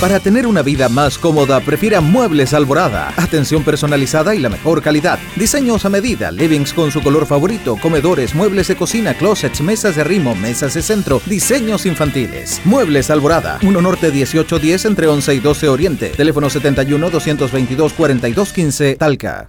Para tener una vida más cómoda, prefiera Muebles Alborada. Atención personalizada y la mejor calidad. Diseños a medida, livings con su color favorito, comedores, muebles de cocina, closets, mesas de arrimo, mesas de centro, diseños infantiles. Muebles Alborada, 1 Norte 1810 entre 11 y 12 Oriente. Teléfono 71 222 4215 Talca.